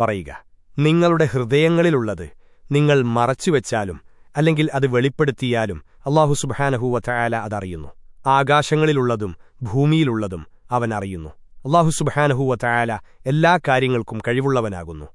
പറയുക നിങ്ങളുടെ ഹൃദയങ്ങളിലുള്ളത് നിങ്ങൾ മറച്ചുവെച്ചാലും അല്ലെങ്കിൽ അത് വെളിപ്പെടുത്തിയാലും അള്ളാഹു സുബഹാനഹൂവറ്റയാല അതറിയുന്നു. ആകാശങ്ങളിലുള്ളതും ഭൂമിയിലുള്ളതും അവൻ അറിയുന്നു. അള്ളാഹു സുബഹാനഹൂവറ്റയാല എല്ലാ കാര്യങ്ങൾക്കും കഴിവുള്ളവനാകുന്നു.